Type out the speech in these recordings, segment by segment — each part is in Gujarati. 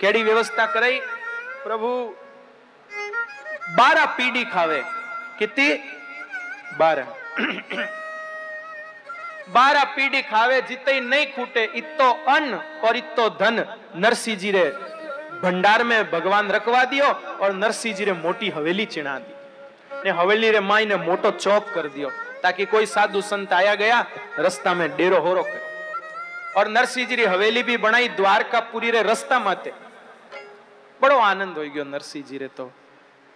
કેડી વ્યવસ્થા કરાઈ પ્રભુ બારા પીડી ખાવે કિતી બારા बारह पीढ़ी खावे जिते नहीं खूटे इतो अन्न और इतो धन नरसिंह जी रे भंडार में भगवान रखवा दियो और नरसिंह जी रे मोटी हवेली चिना दी ने हवेली रे माई ने मोटो चौक कर दियो ताकि कोई साधु संत आया गया रास्ता में डेरो होरो करे और नरसिंह जी री हवेली भी बनाई द्वारकापुरी रे रस्ता બડો આનંદ હોઈ ગયો નરસિંહજી તો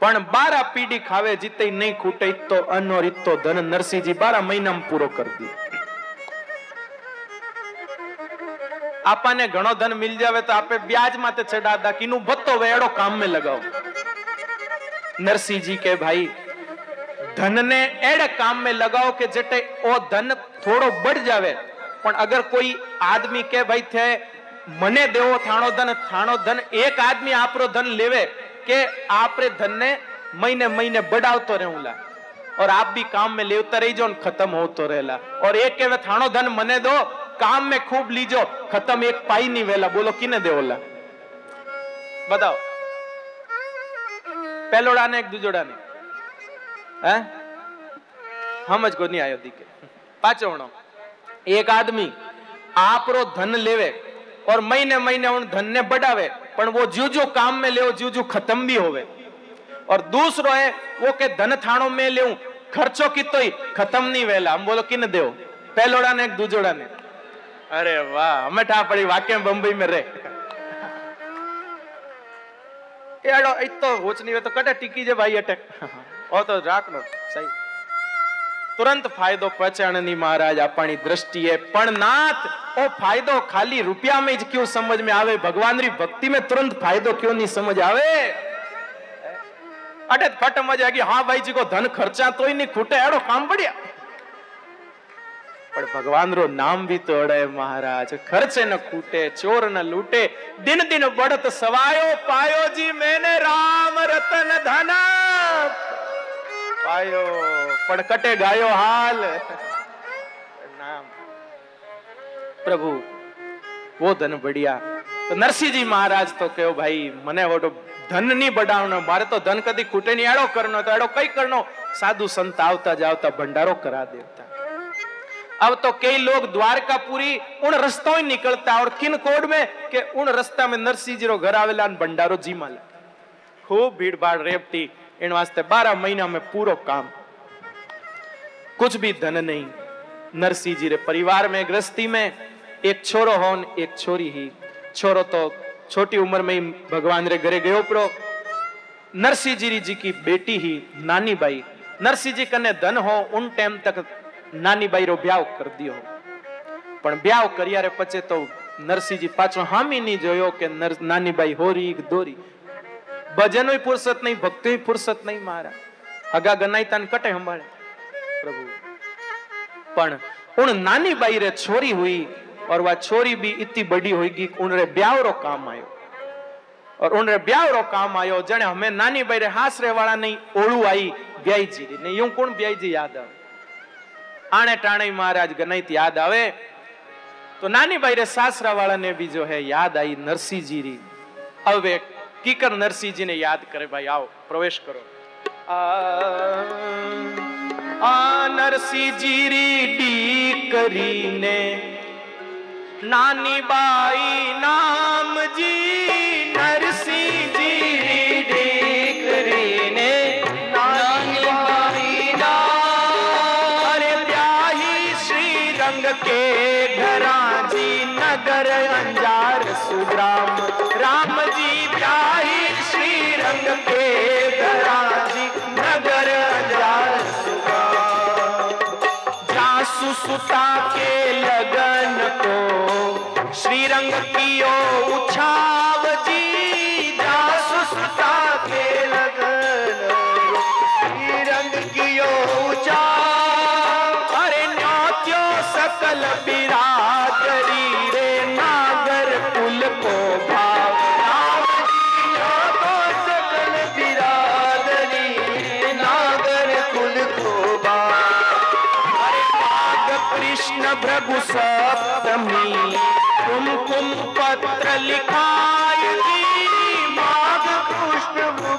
પણ બારા પીડી ખાવે જીતે નહીં ખૂટે તો અનો રીતો ધન. નરસિંહજી બારા મહિનામાં પૂરો કરી દી. આપણને ઘણો ધન મિલ જાવે તો આપે વ્યાજ માતે ચડા દા કિનું ભત્તો વેડો કામ મે લગાવ. નરસિંહજી કે ભાઈ, ધનને એડ કામ મે લગાવ કે જેટે ઓ ધન થોડો બઢ જાવે. પણ અગર કોઈ આદમી કે ભાઈ થે મને દેવો થાણો ધન થાણો ધન એક આદમી આપરો ધન લેવે કે आपरे धन ने महीने महीने बढ़ावतो रहूंला और आप भी काम में लेवता रही जो खत्म होतो रहेला और एक के थाणो धन मने दो काम में खूब लीजो खत्म एक पाई नहीं वेला बोलो किने देवला बताओ पहलोड़ा ने एक दूजोड़ा ने हैं समझ को नहीं आयो दिखे पाचोणो एक आदमी आपरो धन लेवे और महीने महीने उन धन ने बढ़ावे पण वो जो जो काम में ले जो जो खत्म भी होवे और दूसरो है वो के धन थाणो में ले खर्चो कितो ही खत्म नहीं वेला हम बोलो किन देव पहलोड़ा ने एक दूजोड़ा ने अरे वाह हमें ठा पड़ी वाक्य में बम्बई में रे એડો એ તો હોચની વે તો કટે ટીકી જે ભાઈ અટક ઓ તો રાખનો સહી તુરંત ફાયદો પહોંચાણની મહારાજ આપણી દ્રષ્ટિએ. પણ નાથ, ઓ ફાયદો ખાલી રૂપિયા મેં જ ક્યું સમજ મેં આવે? ભગવાન રી ભક્તિ મેં તુરંત ફાયદો ક્યું નહીં સમજ આવે? અટે ફટ મજા કે હા ભાઈ જી કો ધન ખર્ચા તોય નહીં, ખૂટે. એડો કામ પડ્યા. પણ ભગવાન રો નામ ભી તો અડે મહારાજ. ખર્ચે ન ખૂટે, ચોર ન લૂટે. દિન દિન બળત સવાયો પાયો જી મેને રામ રતન ધન. પાયો. પણ કટે ગાયો હાલ નામ પ્રભુ वो धन बढ़िया तो नरसिंह जी महाराज तो कहो भाई मने वो धन नहीं बढ़ावनो मारे तो धन कदी खूटे नहीं एड़ो करनो तो एड़ो कई करनो साधु संत आवता जावता भंडारो करा देता अब तो कई लोग द्वारकापुरी उन रस्तों ही निकलता और किन कोड में के उन रास्ता में नरसिंह जी रो घर आवेला न भंडारो जी माला खूब भीड़ भाड़ रेपटी इन वास्ते बारह महीना में पूरो काम कुछ भी धन नहीं नरसिंह जी रे परिवार में गृहस्थी में एक छोरो हो न एक छोरी ही छोरो तो छोटी उम्र में ही भगवान रे घरे गयो पड़ो नरसिंह जी जी की बेटी ही नानी बाई नरसिंह जी कने धन हो उन टाइम तक નાની બાઈરો બ્યાવ કરી દિયો પણ બ્યાવ કર્યારે પછી તો નરસિંહજી પાછો હામી નહીં જોયો કે નાની બાઈ હોરી દોરી ભજનો ફુરસત નહીં ભક્તિ ફુરસત નહીં મારા હગા ગનાઈ તાન કટે સંભાળે પ્રભુ પણ उन नानी बाई रे छोरी हुई और वह छोरी भी इतनी बड़ी होगी उन रे ब्याह रो काम आयो और उन रे ब्याह रो काम आयो जने हमें नानी बाई रे हास रे वाला नहीं ओळू आई ब्याई जी ने यूं कोण ब्याई जी याद આવે આણે ટાણે મહારાજ ગનૈત યાદ આવે તો નાની ભાઈ રે સાસરા વાળાને भी जो है याद आई नरसिंह जी री હવે કીકર નરસિંહ जी ने याद करे भाई आओ प्रवेश करो આ નરસિંહ जी री ડી કરીને નાની બાઈ નામ जासु सुता के लगन को श्री रंग कियो उछाव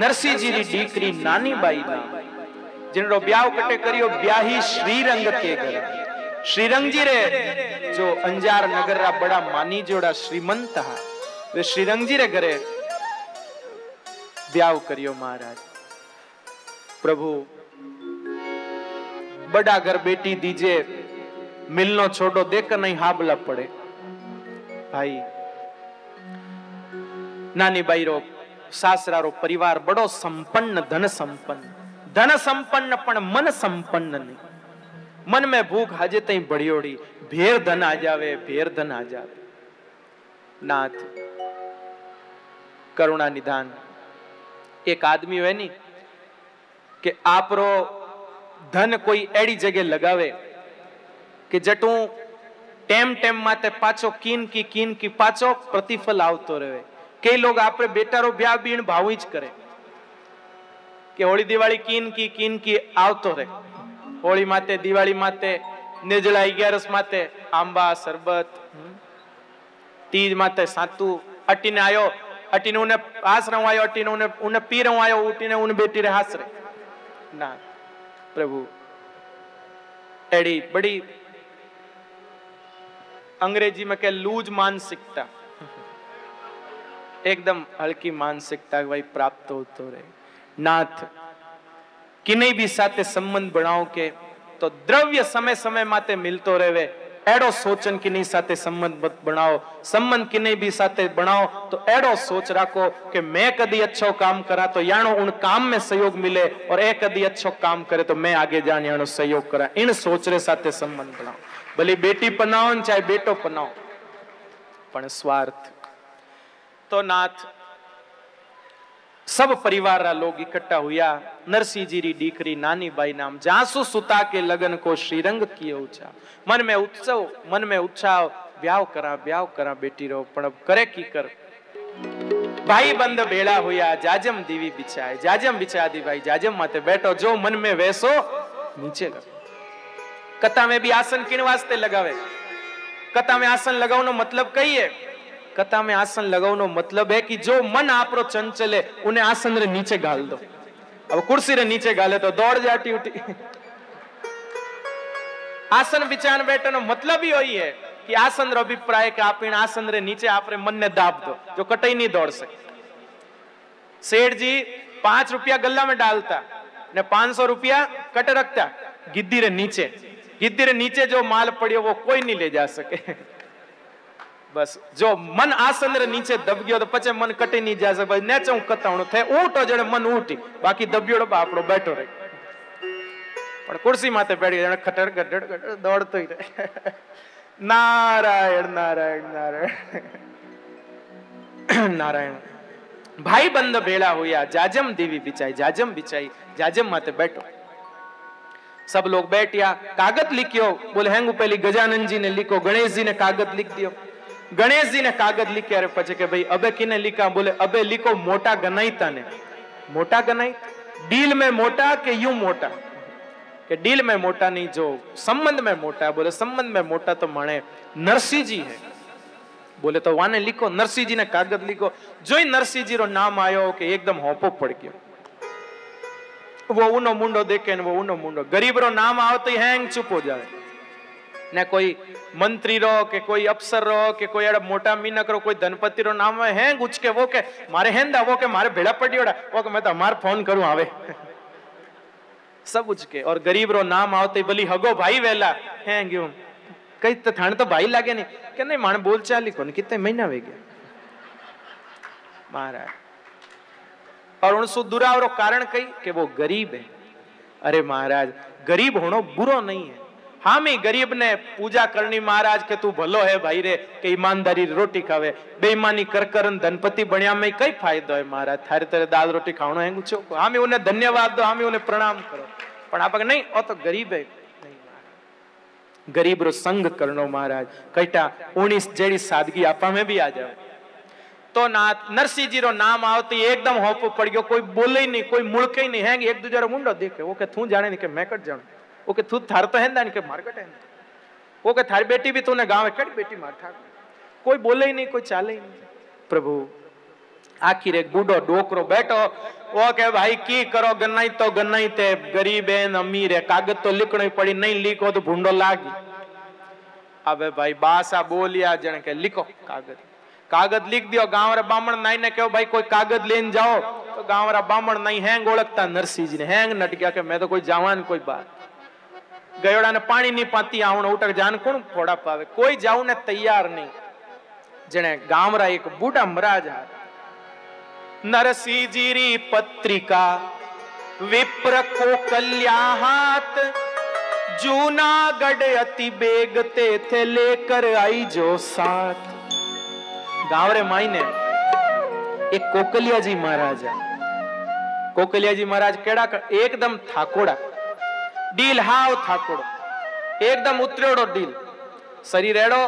નરસિંહજીની દીકરી નાની બાઈના જેનો બ્યાવ કટે કર્યો બ્યાહી શ્રીરંગ કે ઘરે. શ્રીરંગજી રે, જો અંજાર નગર રા બડા માની જોડા શ્રીમંત હા વે શ્રીરંગજી રે ઘરે બ્યાવ કર્યો મહારાજ. પ્રભુ, બડા ઘર બેટી દીજે, મિલનો છોડો દેક નહીં હાબલા પડે? ભાઈ નાની બાઈરો સાસરારો, પરિવાર, બડો સંપન્ન, ધન સંપન્ન. ધન સંપન્ન પણ મન સંપન્ન નહીં. મન મેં ભૂખ હાજે તઈ ભળિયોડી. ભેર ધન આ જાવે ભેર ધન આ જાવે નાથ, કરુણા નિધાન. એક આદમી હોયની, કે આપરો ધન કોઈ એડી જગ્યાએ લગાવે, કે જટું ટેમ ટેમ માતે પાછો કીન કી કીન કી પાછો પ્રતિફળ આવતો રહે. કે લોગ આપણે બેટારો બ્યાહ બીણ ભાવું જ કરે કે હોળી દિવાળી કીન કી કીન કી આવતો રહે હોળી માતે દિવાળી માતે નિર્જળા અગિયારસ માતે આંબા સરબત તીજ માતે સાતુ અટીને આયો અટીને ઉને આશ્રમ આયો અટીને ઉને ઉને પીરમ આયો ઉટીને ઉને બેટી રે હાસરે ના પ્રભુ એડી બડી अंग्रेजी में क्या लूज मानसिकता एकदम हल्की मानसिकता भाई प्राप्त होतो रहे नाथ किन्हीं भी साथे संबंध बनाओ के तो द्रव्य समय समय माते मिलतो रहे एडो सोचन किन्हीं साथे संबंध मत बनाओ संबंध किन्हीं भी साथे बनाओ तो एडो सोच रखो कि मैं कदी अच्छो काम करा तो यानो उन काम में सहयोग मिले और ए कदी अच्छो काम करे तो मैं आगे जान यानो सहयोग करा इन सोच रे साथे संबंध बनाओ ભલે બેટી પનાવો ને ચાહે બેટો પનાવો પણ સ્વાર્થ તો નાથ सब परिवार रा लोग इकट्ठा हुआ नरसिंह जी री डीकरी नानी बाई नाम जासु सुता के लगन को श्रीरंग किए उछा मन में उत्सव मन में उत्साह ब्याह करा ब्याह करा बेटी रो पण अब करे की कर भाई बंद बेड़ा हुआ जाजम दीवी बिछाए जाजम बिछा दी भाई जाजम माते बैठो जो मन में वैसो नीचे लगे कथा में भी आसन किन वास्ते लगावे कथा में आसन लगावनो मतलब कही है कथा में आसन लगाओ मतलब है कि जो मन आप चंचल है उन्हें आसन रे नीचे गाल दो अब कुर्सी रे नीचे गाले तो दौड़ जाती उठी आसन बिछान बैठे नो मतलब ही वही है कि आसन रो अभिप्राय के आप इन आसन रे नीचे आप रे मन ने दाब दो जो कटई नहीं दौड़ सके सेठ जी पांच रुपया गल्ला में डालता ने पांच सौ रुपया कट रखता गिद्दी रे नीचे गिद्दी रे नीचे जो माल पड़ियो वो कोई नहीं ले जा सके બસ. જો મન આસંદ્ર નીચે દબગ્યો તો પછી મન કટી ની જશે પછી નેચે હું કતાવણું થાય. ઊટો જણે મન ઊટી. બાકી દબ્યો બા આપણો બેઠો રહે. પણ ખુરશી માથે બેઠી જણે ખટડ ગઢડ ગઢડ દોડતો રહે. નારાયણ નારાયણ નારાયણ. નારાયણ. ભાઈ બંધ ભેળા હોયા. જાજમ દેવી બિચાઈ જાજમ બિચાઈ જાજમ માથે બેઠો. સબ લોગ બેઠ્યા. કાગત લીખ્યો. બોલે, હેંગ પેલી ગજાનંદજી ને લીખો. ગણેશજી ને કાગત લીખ દિયો. लिख दियो गणेश जी ने कागज लिखे अरे पचे के भाई अबे किने लिखा बोले अबे लिखो मोटा गनाईता ने मोटा गनाई डील में मोटा के यूं मोटा કે ડીલ में मोटा नहीं जो संबंध में मोटा है बोले संबंध में मोटा तो माने नरसिंह जी है बोले तो वाने लिखो नरसिंह जी ने कागज लिखो जो ही नरसिंह जी रो नाम आयो कि एकदम होपो पड़ गयो वो उनो मुंडो देखे ने वो उनो मुंडो गरीब रो नाम आवते ही हैंग चुप हो जाए ને કોઈ મંત્રીરો કે કોઈ અફસરરો કે કોઈ એડા મોટા મીનકરો, કોઈ ધનપતિરો નામ હેંગ ઉચકેવો કે, મારે હેંદ આવો કે, મારે ભેડા પડીઓડા ઓ કે, મેં તો અમાર ફોન કરું આવે. સબ ઉચકે, ઓર ગરીબ રો નામ આવતે, ભલી હગો ભાઈ વેલા હેંગ યુ કઈ તો થાણ તો ભાઈ લાગે નહીં. કે, નહીં, માણ બોલ ચાલી કોને કિતે મહિના વે ગયા. મહારાજ. और उनसो दुरावरो कारण कही कि वो गरीब है अरे महाराज गरीब होना बुरो नहीं है હામી ગરીબને પૂજા કરણી મહારાજ કે તું ભલો હે ભાઈ રે, કે ઈમાનદારી રોટી ખાવે. બેઈમાની કરકરન ધનપતિ બન્યા મેં કઈ ફાયદો હે મહારાજ? થારે તારે દાલ રોટી ખાવણો હેંગું છો હામી ઉને ધન્યવાદ દો હામી ઉને પ્રણામ કરો. પણ આપણે નહીં ઓ તો ગરીબ હે ગરીબ રો સંગ કરણો મહારાજ. કઈટા ઉણીસ જેડી સાદગી આપા મેં બી આ જાવ તો નાથ નરસિંહજી રો નામ આવતી એકદમ હોપો પડ ગયો. કોઈ બોલે નહીં, કોઈ મુળકે નહીં. હેંગ એક દુજારો મુંડો દેખે. ઓકે તું જાણે નહીં કે મેં કટ જાણું. ઓકે તું થાર તો હેંદા નહીં કે માર કટ હેંદા ઓકે થારી બેટી भी तूने गांव कट बेटी मार ठाक कोई बोले ही नहीं कोई चाले ही नहीं प्रभु आखिर एक बूढ़ो डोकरो बैठो वो के भाई की करो गन्नाई तो गन्नाई ते गरीब है न अमीर है कागज तो लिखनी पड़ी नहीं लिखो तो भूंडो लागी अबे भाई बासा बोलिया जन के लिखो कागज कागज लिख दियो गांव रे बामण नाई ने कहो भाई कोई कागज लेन जाओ तो गांव रा बामण नहीं हैंग ओळखता नरसिंह जी ने हैंग नट गया ગયોડાને પાણી ની પાતી આવણ ઉટક જાન કોણ ખોડા પાવે? કોઈ જાવું ને તૈયાર નહીં. જેણે ગામરા એક બુઢા મરાજા નરસિંહજીરી પત્રિકા વિપ્ર કલ્યા હાથ જૂનાગઢ અતિ બેગ તે થે લેકર આઈજો સાથ. ગાવરે માઈને એક કોકલિયાજી મહારાજા. કોકલિયાજી મહારાજ કેડા એકદમ થાકોડા. ડીલ, હાવ થાકોડો. એકદમ ઉતરેડો ડીલ. શરીર એડો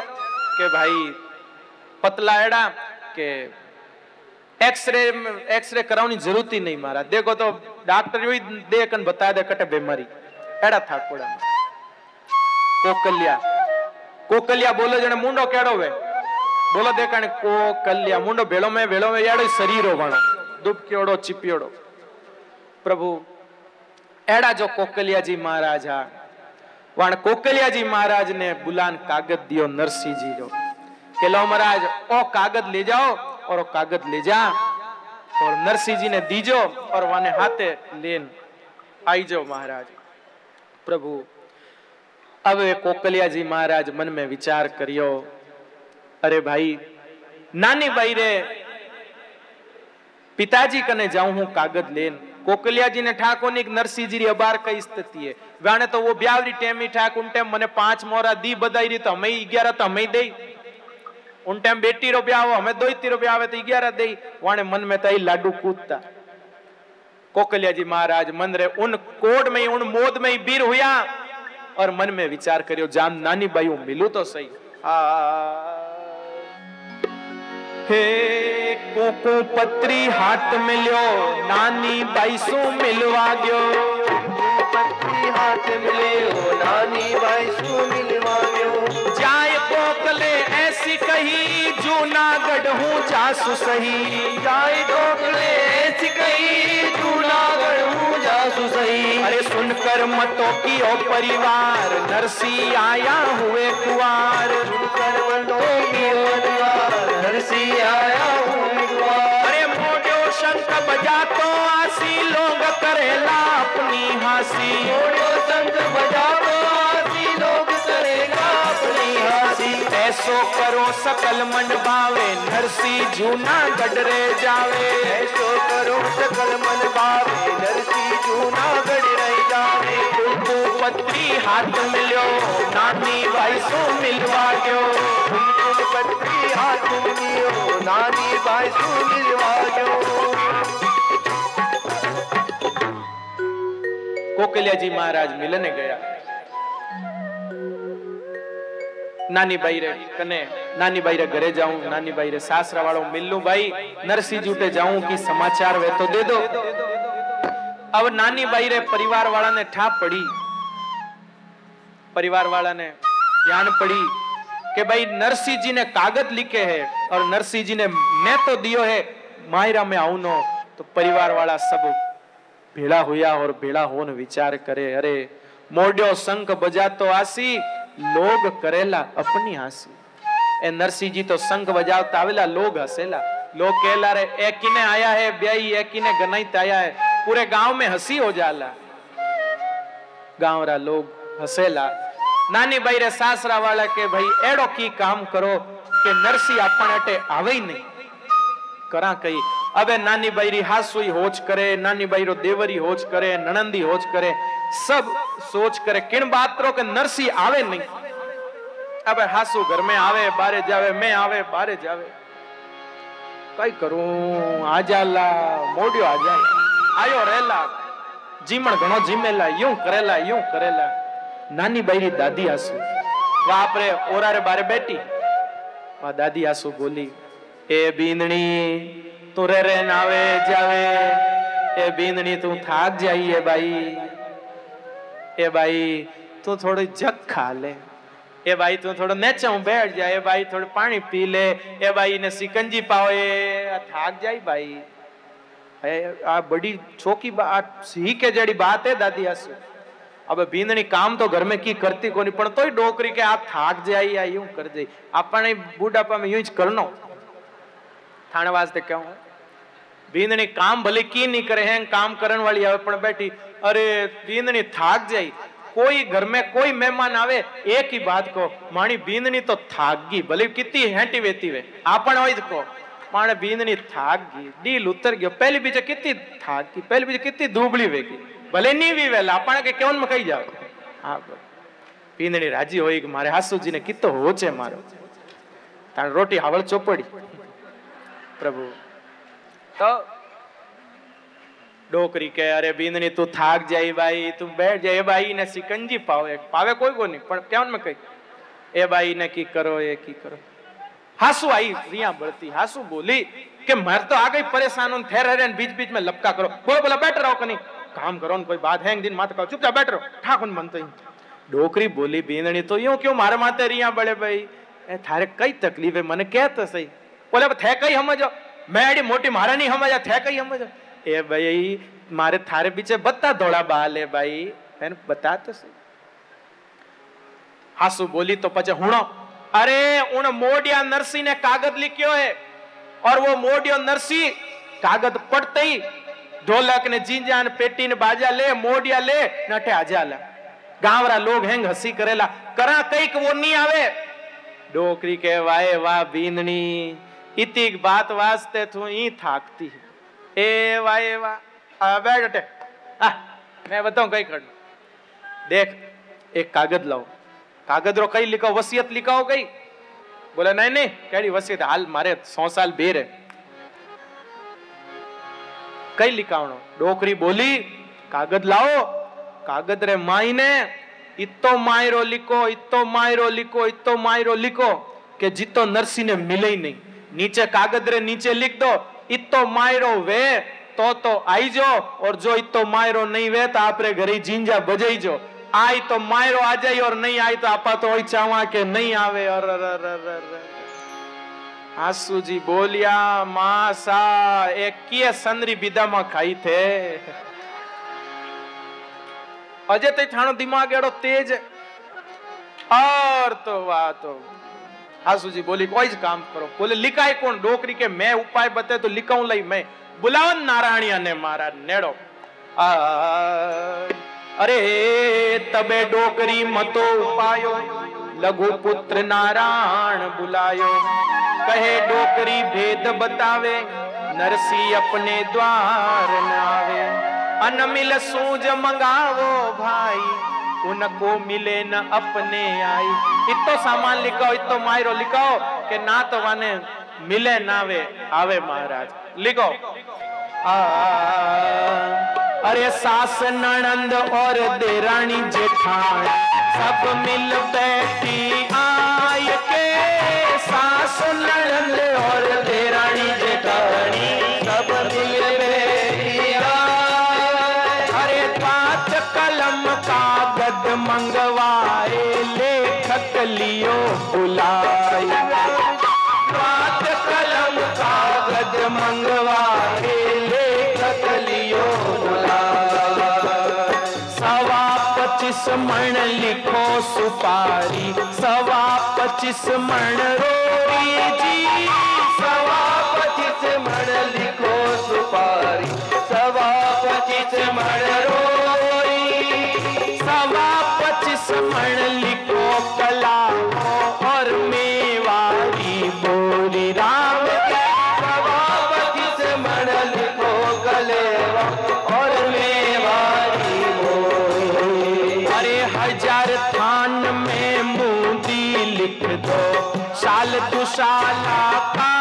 કે ભાઈ પતલા એડા કે એક્સરે એક્સરે કરાવવાની જરૂરતી નહીં મારા. દેખો તો ડાક્ટર એવી દેખ અને બતા દે કટે બીમારી. એડા થાકોડા કોકલ્યા. કોકલ્યા બોલો જણે મુંડો કેડો વે. બોલો દેખાણે કોકલ્યા. મુંડો ભેળો મેં ભેળો મેં, એડો શરીરો વણો દુબકેડો ચીપિયોડો પ્રભુ એડા જો કોકલિયાજી મહારાજ આ. વાણ કોકલિયાજી મહારાજ ને બુલાન કાગદ દિયો નરસિંહજી જો કે લો મહારાજ, ઓ કાગદ લે જાઓ ઓર ઓ કાગદ લે જા. ઓર નરસિંહજી ને દીજો ઓર વાને હાથે લેન આઈ જાઓ મહારાજ. પ્રભુ, હવે કોકલિયાજી મહારાજ મન મે વિચાર કર્યો. અરે ભાઈ, નાની ભાઈ રે, પિતાજી કને જાઉં હું કાગદ લેન भाई रे पिताजी कने जाऊं हूं कागज लेन कोकलिया जी ने ठाको ने नरसिंह जी री अबार कई स्थिति है वाने तो वो ब्यावरी टेमी ठाक उन टाइम मने पांच मोरा दी बधाई रही तो हमें ग्यारह तो हमें दे उन टाइम बेटी रो ब्याह हो हमें दो ही रुपया आवे तो ग्यारह दे वाने मन में तई लाडू कूदता कोकलिया जी महाराज मन रे उन कोड में ही उन मोद में ही बीर हुआ और मन में विचार करियो जान नानी बाई हूं मिलू तो सही आ हे कोको पत्री हाथ मिलो नानी बाईसो मिलवा गयो पत्री हाथ मिलियो नानी बाईसो मिलवा गयो। जाय कोकले ऐसी कही जूनागढ़ हूँ जासु सही। जाय कोकले ऐसी कही जूनागढ़ हूँ जासु सही। अरे सुनकर मतों की ओ परिवार नरसी आया हुए कुआर नरसी आया हूँ अरे मोडो शंख बजा तो आसी लोग करेला अपनी हँसी। छोड़ो संग बजाओ आसी लोग करेगा अपनी हासी। ऐसो करो सकल मन भावे नरसी जूनागढ़ रे जावे। ऐसो करो सकल मन भावे नरसी जूनागढ़ रह जावे। पत्री हाथ मिलो नानी भाई सो मिलवा गयो। પટરી હાથુલીઓ નાની બાઈ સુની વાજો કોકલિયાજી મહારાજ મિલને ગયા. નાની બાઈ રે કને, નાની બાઈ રે ઘરે જાઉં, નાની બાઈ રે સાસરા વાળો મિલ્લુ ભાઈ નરસિંહ જૂટે જાઉં કે સમાચાર વે તો દે દો હવે નાની બાઈ રે પરિવાર વાળાને ઠા પડી. પરિવાર વાળાને ધ્યાન પડી. कि भाई नरसिंह जी ने कागज़ लिखे है और नरसिंह जी ने मैं तो दियो है, मायरा में आऊँ नो तो परिवार वाला सब भेड़ा हुआ और भेड़ा हो विचार करे, अरे मोड्यो शंख बजातो आसी, लोग करेला अपनी हासी ए नरसिंह जी तो शंख बजावता आवेला, लोग हसेला। लोग कहला रे, ए किने आया है ब्याई, ए किने गनाइत आया है, पूरे गाँव में हँसी हो जाला। गाँव रा लोग हसेला। નાની બાઈરે સાસરા વાળા કે ભાઈ, એડો કી કામ કરો કે નરસી આપણ અટે આવે નહીં. કરા કઈ હવે નાની બાઈરી હાસુઈ હોજ કરે, નાની બાઈરો દેવરી હોજ કરે, નણંદી હોજ કરે, સબ સોચ કરે, કિણ બાત્રો કે નરસી આવે નહીં. હવે હાસુ ઘર में આવે, બારે જાવે, મે આવે, બારે જાવે. કઈ કરું, આજાલા મોડ્યો આજા આયો રેલા જીમણ ઘણો જીમેલા, યું કરેલા યું કરેલા. નાની બૈરી દાદી આસુ. વાપરે ઓરારે બારે બેટી વા દાદી આસુ બોલી, એ બીંદણી તું રે રે નાવે જાવે. એ બીંદણી તું થાક જાઈએ ભાઈ એ ભાઈ તું થોડી જગ ખા લે. એ ભાઈ તું થોડો નેચા બેઠ જાય એ ભાઈ થોડું પાણી પી લે. એ ભાઈ ને સિકંજી પાવે. આ થાક જાય ભાઈ આ બડી ચોકી આ સી કે જડી બાત હે દાદી આસુ. હવે ભીંદણી કામ તો ઘર में की करती कोनी પણ તોય ડોકરી કે આ થાક જાય આ यूं कर જાય આપણે બુઢાપા में यूं જ કરનો થાણે વાસ્તે કહું ભીંદણી કામ ભલે કી નહીં કરે હે કામ કરણ વાળી આવે પણ બેઠી અરે ભીંદણી થાક જાય કોઈ ઘર में કોઈ મહેમાન આવે એક ही बात કહો માણી ભીંદણી તો થાક ગઈ ભલે કિતી હેંટી વેતી વે આપણ હોય જ કહો માણે ભીંદણી થાક ગઈ ડીલ ઉતર ગયો પહેલી બીજે કિતી થાક ગઈ પહેલી ભલે નીવી વેલા પણ કે કેવનમાં ખાઈ જાવ હા પીંદણી રાજી હોય કે મારે હાસુજીને કીતો હો છે મારો. તાણ રોટી હાવળ ચોપડી. પ્રભુ. તો ડોકરી કે, અરે બિંદની તું થાક જાય ભાઈ, તું બેઠ જાય. એ ભાઈ ને સિકંજી પાવે પાવે કોઈ કોઈ નહીં પણ ત્યાં મેં કઈ એ ભાઈ ને કી કરો, એ કી કરો. હાસુ આઈ, રિયા બળતી. હાસુ બોલી કે, મારે તો આગળ પરેશાન થેર હરે બીજ બીજ મેં લપકા કરો. બોલો બોલો બેટર આવો કે નહીં? કામ કરો ને કોઈ બાત હેંગ દિન માથે કહો ચૂપચાપ બેઠ રહો. ઠાકોર મન તો ડોકરી બોલી બીંદણી તો યું ક્યું મારા માથે રિયા બળે ભાઈ? એ થારે કઈ તકલીફ હે? મને કહે તો સહી બોલે થે કઈ સમજો મેડી મોટી મારા નહીં સમજ્યા થે કઈ સમજો એ ભાઈ, મારે થારે પીછે બતા ધોળા બાલે ભાઈ. એને બતા તો સહી હાસુ બોલી, તો પછી હુણો. અરે, ઉણ મોડિયા નરસિંહ ને કાગદ લીખ્યો હે. ઓર વો મોડિયો નરસિંહ કાગદ પડતઈ. ढोलक ने जींजा ने पेटी ने बाजा ले मोडिया ले नटे आजाला गांवरा लोग हेंग हसी करेला करा कई वो नहीं आवे डोकरी के वाए वाह बींदनी इतिक बात वास्ते तू ई थाकती है ए वाए वाह आ बैठ अटे आ मैं बताऊं कई करना देख एक कागज लाओ कागज रो कई लिखो वसीयत लिखाओ कई बोले नहीं नहीं केड़ी वसीयत हाल मारे सौ साल बेर है કઈ લીકાવણો? ડોકરી બોલી, કાગદ લાવો. કાગદ રે માઈને, ઇત્તો માયરો લીકો, ઇત્તો માયરો લીકો, ઇત્તો માયરો લીકો, કે જીતો નરસિંહને મિલે નહીં. નીચે કાગદ રે નીચે લીખ દો, ઇત્તો માયરો વે, તો તો આઈજો, ઓર જો ઇત્તો માયરો નહીં વે, તો આપણે ઘરે જીંજા બજાઈજો આય તો માયરો આજે ઓર નહીં આય, તો આપા તો હોય ચાવા કે નહીં આવે. અર અર અર અર આસુજી બોલ્યા માસા એ કીએ સંદરી ખાઈ થે? અજે તે ઠાણો દિમાગ એડો તેજ અર તો વાતો. આસુજી બોલી, કોઈ જ કામ કરો. બોલે લિકાય કોણ? ડોકરી કે મેં ઉપાય બતે તો લિકાઉં લઈ મેં. બોલાવન નારાયણ અને મારા નેડો. અરે, તબે ડોકરી મતો ઉપાયો. લઘુપુત્ર નારાયણ બુલાયો. કહે, ડોકરી ભેદ બતાવે, નરસિંહ અપને દ્વાર આવે. અનમિલ સૂજ મંગાવો ભાઈ, ઉનકો મિલે ન અપને આઈ. ઇતો સામાન લિખાઓ ઇતો માયરો લિખાઓ કે ના તો વાને મિલે નાવે આવે. મહારાજ. લિખો અરે સાસ નણંદ ઓર દેરાણી જેઠાણી. सब मिल बैठी आय મારી સવા પચીસ મણ રોવીજી સવા પચીસ મણ લીખો સુપારી. સવા પચીસ મણ રોવી. સવા પચીસ મણ લીખો કલા. साल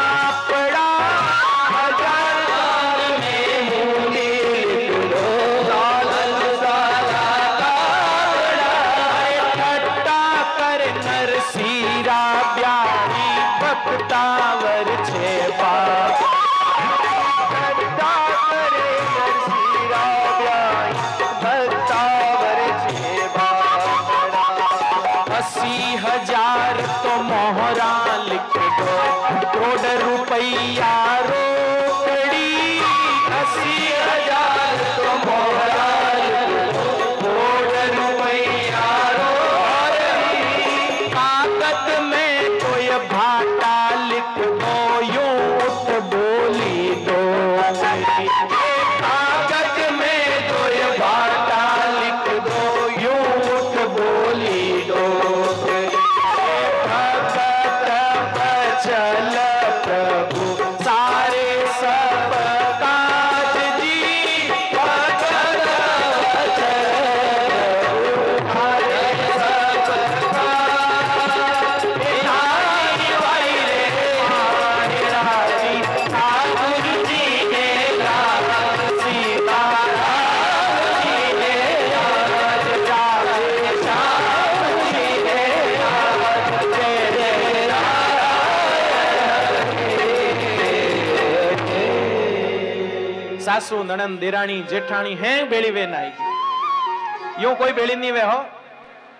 નણન દેરાણી, જેઠાણી હેંગ બેળી વે નાઈ ગઈ યો કોઈ બેળી નહીં વે હો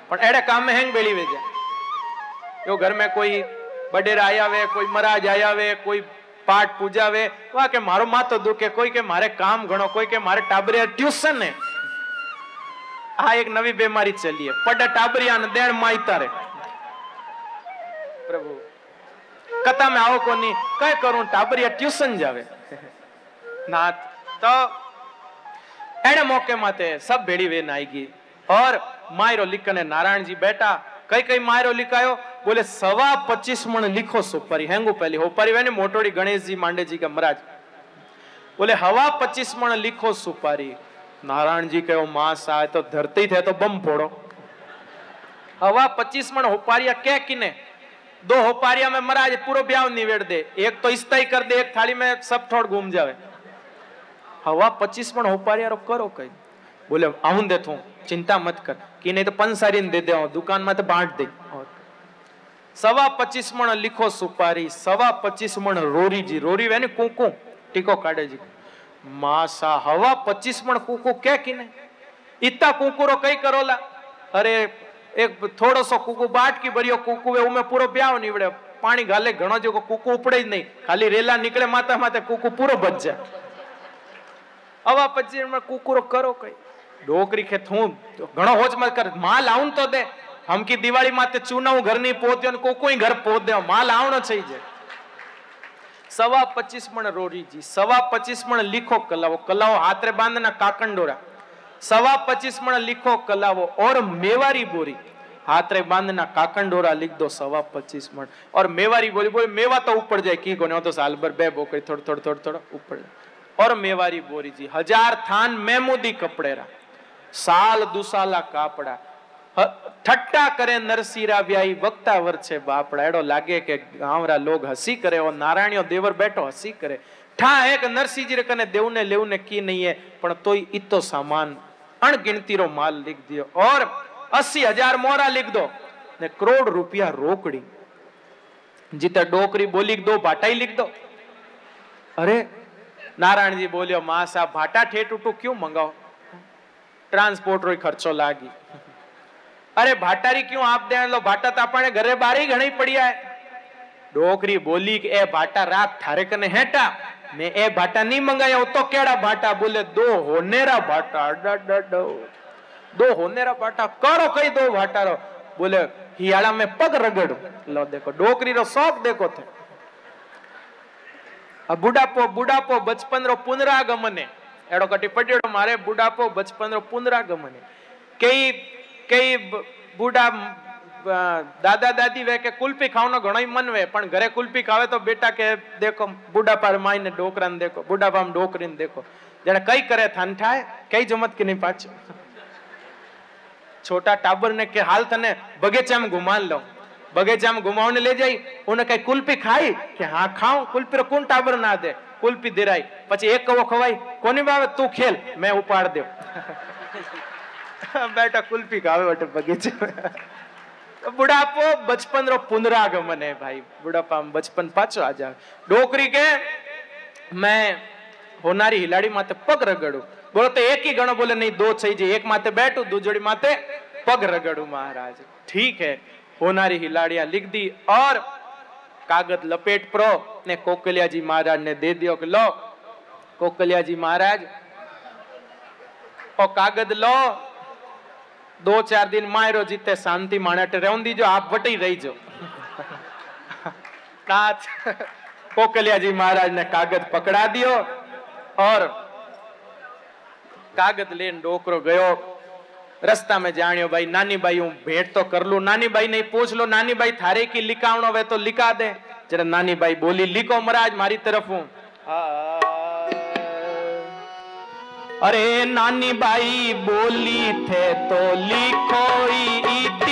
પણ એડે કામ में હેંગ બેળી વે ગયા યો ઘર મેં કોઈ બડેરા આયા વે, કોઈ મરાજ આયા વે, કોઈ પાઠ પૂજા વે. વા કે મારો માથો દુખે, કોઈ કે મારે કામ ઘણો, કોઈ કે મારે ટાબરિયા ટ્યુશન. ને આ એક નવી બીમારી ચલી પડ ટાબરિયા ને દેણ માઈતારે પ્રભુ કતા મેં આવો કોની, કઈ કરું, ટાબરિયા ટ્યુશન જાવે. નાથ तो एड़े मौके माते सब भेड़ी वे नाएगी और मायरो लिखने नारायण जी बैठा कई कई मायरो लिखायो बोले सवा पच्चीस मण लिखो सुपरी हेंगू पहली हो परी वे मोटोड़ी गणेश जी मांडे जी का महाराज बोले हवा पच्चीस मण लिखो सुपारी नारायण जी कहो मास आए तो धरती थे तो बम फोड़ो हवा पच्चीस मण होपारिया क्या किने दो होपारिया में महाराज पूरा ब्याह निवेड़ दे एक तो इस्ताई कर दे एक थाली में હવા પચીસ પણ હોપારી કરો કઈ? બોલે આવું દે તું ચિંતા મત કર. કે નહીં તો પંસારીને દે દે દુકાનમાં તો બાંટ દે. સવા પચીસ મણ લીખો સુપારી સવા પચીસ મણ રોરીજી. રોરી વેને કુંકુ ટીકો કાઢેજી માસા હવા પચીસ મણ કુંકુ કે કિને? ઇત્તા કુંકુરો કઈ કરોલા? અરે એક થોડો સો કુકુ બાટકી ભર્યો કુકુ એ ઉમે પૂરો બ્યાવ નીવડે પાણી ગાલે ઘણો જેવો કુકુ ઉપડે જ નહીં. ખાલી રેલા નીકળે માતા માતા કુકુ પૂરો બચ જાય. હવા પછી એમાં કુકુરો કરો કઈ. ડોકરી કે થૂમ ઘણો હોચ મત કર, માલ આવું તો દે. હમકી દિવાળી માં તે ચૂનાવું ઘરની પોત્યો ને કોકોઈ ઘર પોત દે, માલ આવણો થઈ જાય. સવા પચીસ મણ રોરીજી, સવા પચીસ મણ લીખો કલાવો કલાવો હાથરે બાંધના કાકંડોરા. સવા પચીસ મણ લીખો કલાવો, ઓર મેવારી બોરી. હાથરે બાંધના કાકંડોરા લીખ દો સવા પચીસ મણ. ઓર મેવારી બોરી બોલી, મેવા તો ઉપર જાય કી કોને તો સાલબર બે બોકરી, થોડો થોડો થોડો થોડો, ઉપર જાય. और मेवारी बोरी जी हजार थान मेमोदी कपड़ेरा साल दुसाला कापड़ा હ- ઠટ્ટા કરે નરસીરા વ્યાઈ વક્તા વરછે બાપડા એડો લાગે કે ગામરા લોગ હસી કરે ઓ નારાયણિયો દેવર બેઠો હસી કરે ઠા એક નરસિંહજી રે કને દેવને લેવને કી નહીં હે પણ તોય ઈતો સામાન અણગિણતીરો માલ લીખ દિયો ઓર अस्सी हजार मोहरा लिख दो ने करोड़ रुपया रोकड़ी जीते डोकरी बोली दो भाटा ही लिख दो નારાયણજી બોલ્યો, મા સાહેબ, ભાટા ઠેઠ ઉઠું, ક્યું મંગાવો? ટ્રાન્સપોર્ટ રોય ખર્ચો લાગી. અરે, ભાટારી ક્યું આપ દે લો? ભાટા તો આપણે ઘરે બારી ઘણી પડ્યા ડોકરી બોલી કે, એ ભાટા રાત થારે કને હેટા? મેં એ ભાટા નહીં મંગાયા, તો કેડા ભાટા બોલે, દો હોનેરા ભાટા દો હોનેરા ભાટા કરો કઈ દો ભાટારો. બોલે હિયાળા મેં પગ રગડ લો, દેખો ડોકરી નો શોખ દેખો થયો બુડાપો બુડાપો બચપનરો પુનરાગમને. એડો કટી પડ્યો મારે બુડાપો બચપનરો પુનરાગમને. કઈ કઈ બુડા દાદા દાદી વે કે કુલ્ફી ખાવાનો ઘણો મન વે પણ ઘરે કુલ્ફી ખાવે તો બેટા કે, દેખો બુડા પર માઈને ડોકરાને દેખો બુડા પામ ડોકરીને દેખો. જેને કઈ કરે થાન થાય, કઈ જમત કે નહીં પાછો. છોટા ટાબરને કે, હાલ તને બગીચામાં ઘુમાન લઉં. બગીચા માં ઘુમાવને લઈ જાય ઉને કઈ કુલ્ફી ખાઈ કે હા ખાઉં કુલ્ફી કોણ ટાબર ના દે કુલ્ફી ધીરાય પછી એક કવો ખવાય કોની ભાવે તું ખેલ મેં ઉપાડ દે બેટા કુલ્ફી ખાવે વટે બગીચે બુઢાપો બચપન રો પુનરાગમન હે ભાઈ. બુઢાપા બચપન પાછો આ જાવ ડોકરી કે મેં હોનારી હિલાડી માથે પગ રગડું. બોલો તો એક ઈ ગણો બોલે નહીં દો થઈ જાય. એક માથે બેઠું દુજોડી માથે પગ રગડું મહારાજ. ઠીક હે. होनारी हिलाड़िया लिख दी और कागज लपेट प्रो ने कोकलिया जी महाराज ने दे दियो कि लो कोकलिया जी महाराज और कागज लो दो चार दिन मायरो जीते शांति माने रेवन दीजो आप वटी रही जो नाथ कोकलिया जी महाराज ने कागज पकड़ा दियो और રસ્તામાં જાણ્યો, ભાઈ, નાની બાઈ, હું ભેટ તો કરલું. નાની બાઈ નહીં, પૂછ લો. નાની બાઈ થારે કી લિકાવણો હવે તો લિકા દે. જરા નાની બાઈ બોલી, લીકો મહારાજ મારી તરફ હું. અરે, નાની બાઈ બોલી થે તો લીખોઈ ઈતી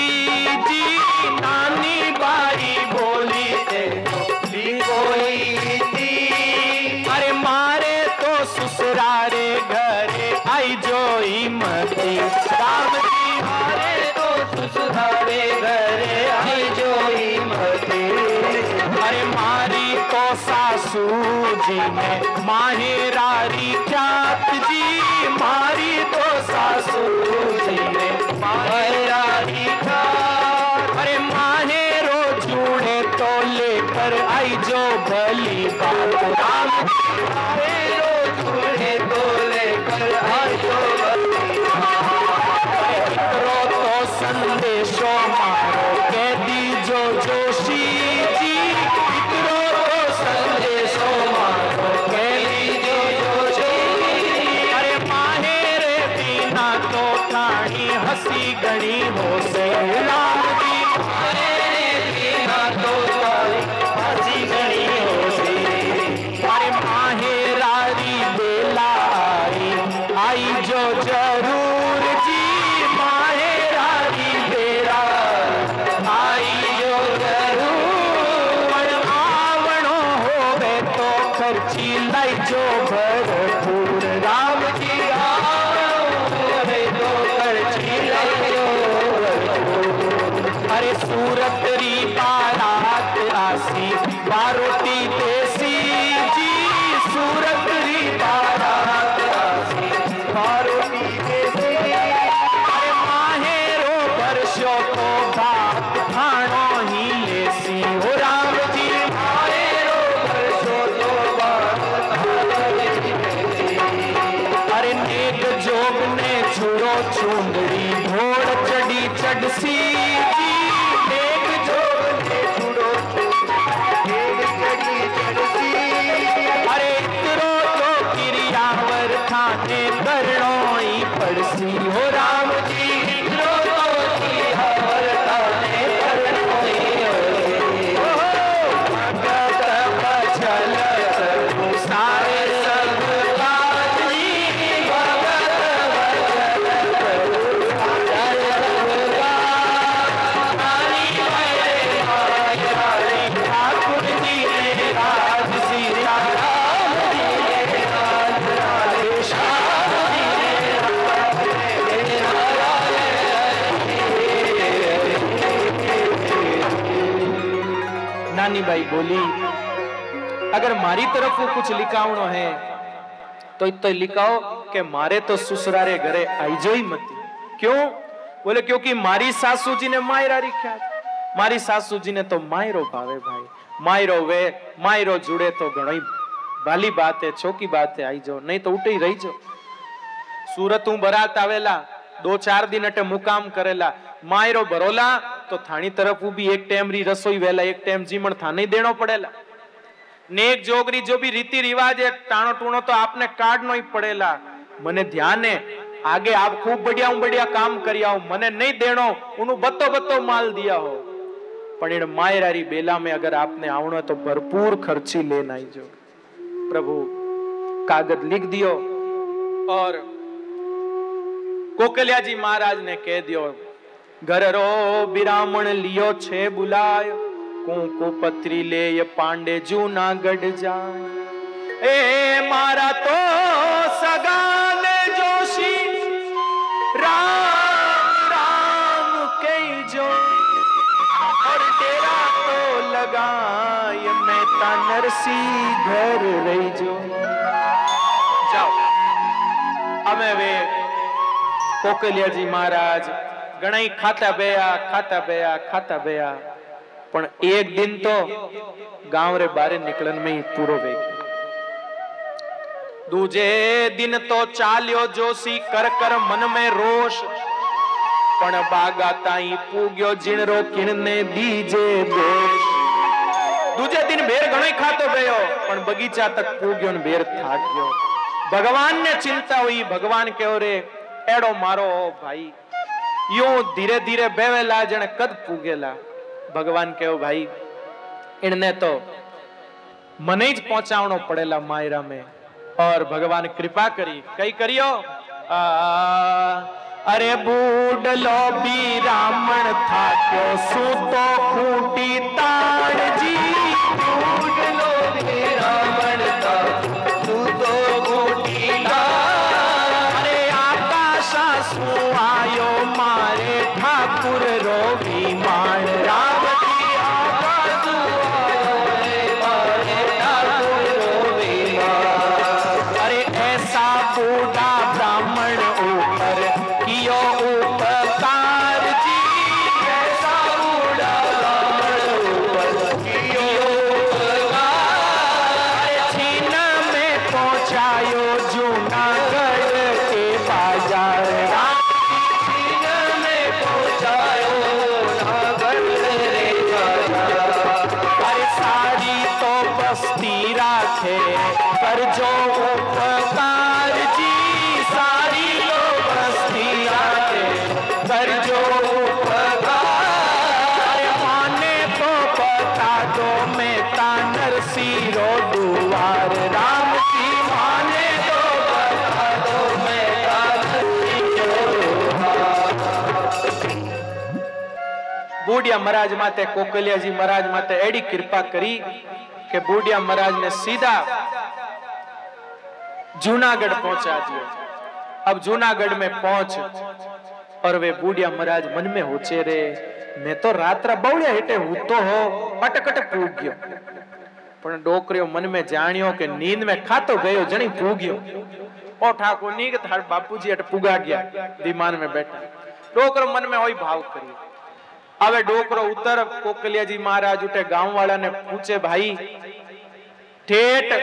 પ્રાણી હસી ગણી હોશે લાલજી મારી તરફ કુછ લિખાવણો હે? તો તો લિખાઓ કે મારે તો સસુરારે ઘરે આઈ જઈ મતી. ક્યું? બોલે ક્યોંકિ મારી સાસુજીને માયરા રીખ્યા મારી સાસુજીને તો માયરો ભાવે ભાઈ. માયરો વે, માયરો જુડે તો ઘણી ભાલી બાત હે છોકી બાત હે આઈ જાઓ. નહીં તો ઉઠી રહી જો સુરત હું બરાત આવેલા, દો ચાર દિન અટે મુકામ કરેલા. માયરો ભરોલા, તો થાણી તરફ ઊભી એક ટેમ રી રસોઈ વેલા, એક ટેમ જીમણ થાને દેણો પડેલા. નેક જોગરી જો भी રીતિ रिवाज है टाणो टूणो तो आपने काटनो ही पड़ेला મને ध्यान है आगे आप खूब बढ़िया बढ़िया काम करिया हो मने नहीं देनो उन्हें बत्तो बत्तो माल दिया हो પણ એને માયરારી બેલા में अगर आपने आवणो है तो भरपूर खर्ची लेना ही जो प्रभु कागज लिख दियो और કોકલિયાજી મહારાજને કહે દ્યો ઘર રો બિરામણ લિયો છે બુલાય કુંકુ પત્રી લે પાંડે જૂનાગઢ જાય. એ મારા તો સગાન જોશી. રામ રામ કહેજો. ઓર તેરા તો લગાય તા નરસી ઘર રહીજો. જાઓ. અમે વે કોકલિયાજી મહારાજ ઘણા ખાતા બેયા ખાતા બેયા ખાતા બેયા પણ एक दिन तो गांव रे बारे निकलन में ही पूरो वेग दूजे दिन तो चालियो जोशी कर कर मन में रोष પણ બાગા તાઈ પૂગ્યો જીણરો કિણને દીજે દેશ. દૂજે દિન ભેર ઘણો ખાતો ગયો, પણ બગીચા તક પૂગ્યો ને ભેર થાક ગયો ભગવાનને ચિંતા હોય, ભગવાન કેવો રે, એડો મારો ભાઈ, યો ધીરે ધીરે બેવેલા જણે કદ પૂગેલા. ભગવાન કેવો ભાઈ, એણને તો મને જ પહોંચાવણો પડેલા માયરા મેં. ઓર ભગવાન કૃપા કરી, કઈ કર્યો? અરે બૂડલો બી રામણ થાક્યો, સૂતો ખૂટી તાળજી બુડિયા મહારાજ માતે કોકલિયાજી મહારાજ માતે એડી કૃપા કરી કે બુડિયા મહારાજ ને સીધા जूनागढ़ पहुंचा दिया अब जूनागढ़ में पहुंच और वे बूढ़िया महाराज मन में होचे रे मैं तो रात्र बवड़िया हेटे હું તો હો અટકટ પૂગ્યો પણ ડોકરીઓ મન में જાણ્યો કે નીંદ में ખાતો ગયો જણી પૂગ્યો ઓ ઠાકોર ની કે થાર બાપુજી અટ પુગા ગયા વિમાન में बैठा ડોકરો મન में હોય ભાવ કર્યો હવે ડોકરો ઉત્તર કોકલિયાજી મહારાજ ઉઠે ગામ વાળાને પૂછે, ભાઈ, ઠેઠ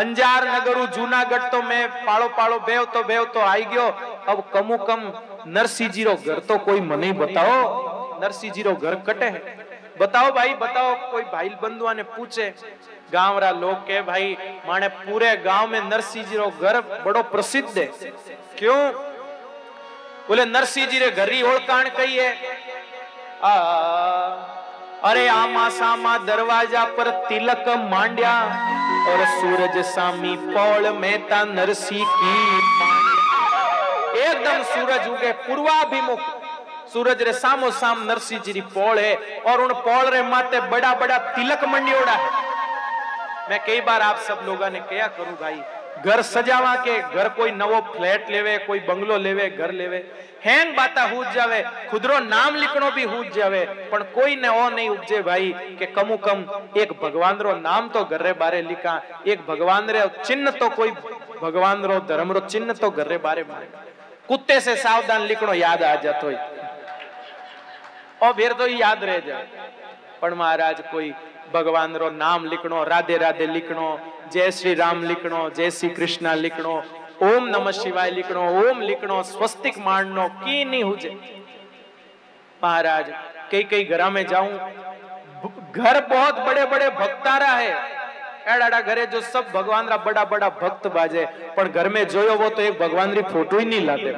અંજાર નગરુ જુનાગઢ તો મેં પાળો પાળો બેવ તો બેવ તો આવી ગયો. અબ કમુ કમ નરસિંહજીરો ઘર તો કોઈ મને બતાવો. નરસિંહજીરો ઘર કટે બતાવો ભાઈ, બતાવો. કોઈ ભાઈ બંધવાને પૂછે, ગામરા લોગ કે ભાઈ, માણે પૂરે ગાંવ મેં નરસિંહજીરો ઘર બડો પ્રસિદ્ધ હે. ક્યું? बोले नरसिंह जी रे घरी ओण कही है? आ, अरे आमा सामा दरवाज़ा पर तिलक मांड्या और सूरज सामी पौल मेहता नरसी की। एकदम सूरज उगे पूर्वाभिमुख। सूरज रे सामो साम नरसिंह जी पौल है और उन पौल रे माते बड़ा बड़ा तिलक मंडियोड़ा है। मैं कई बार आप सब लोगों ने क्या करूँ भाई ઘર સજાવા કે ઘર કોઈ નવો ફ્લેટ લેવે, કોઈ બંગલો લેવે, ઘર લેવે. હેંગ બાતા હુજ જાવે, ખુદરો નામ લીકણો ભી હુજ જાવે. પણ કોઈ ને ઓ નહીં ઉપજે ભાઈ કે કમુ કમ એક ભગવાન રો નામ તો ઘરે બારે લીકા, એક ભગવાન રે ચિહ્ન તો કોઈ ભગવાન રો ધર્મ રો ચિહ્ન તો ઘરે બારે મારે. કુત્તે સે સાવધાન લીકણો યાદ આ જતો ઓ ભેર તો યાદ રહે જાય પણ મહારાજ કોઈ ભગવાન રો નામ લીકણો, રાધે રાધે લીકણો જય શ્રી રામ લીકણો, જય શ્રી કૃષ્ણ લીકણો, ઓમ નમઃ શિવાય લીકણો, ઓમ લીકણો, સ્વસ્તિક માણનો કી ની હુજે. મહારાજ, કઈ કઈ ઘરા મે જાઉં? ઘર બહોત બડે બડે ભક્તારા હે. એડાડા ઘરે જો સબ ભગવાન રા બડા બડા ભક્ત બાજે. પણ ઘર મે જોયો વો તો એક ભગવાન રી ફોટો નહીં લાગે.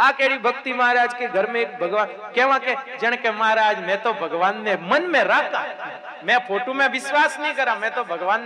આ કેડી ભક્તિ મહારાજ કે ઘર મેં ભગવાન કેવા કે, જણ કે મહારાજ, મેં તો ભગવાન ને મન મેં રાખા મેં ફોટો મેં વિશ્વાસ નહીં કરા મેં તો ભગવાન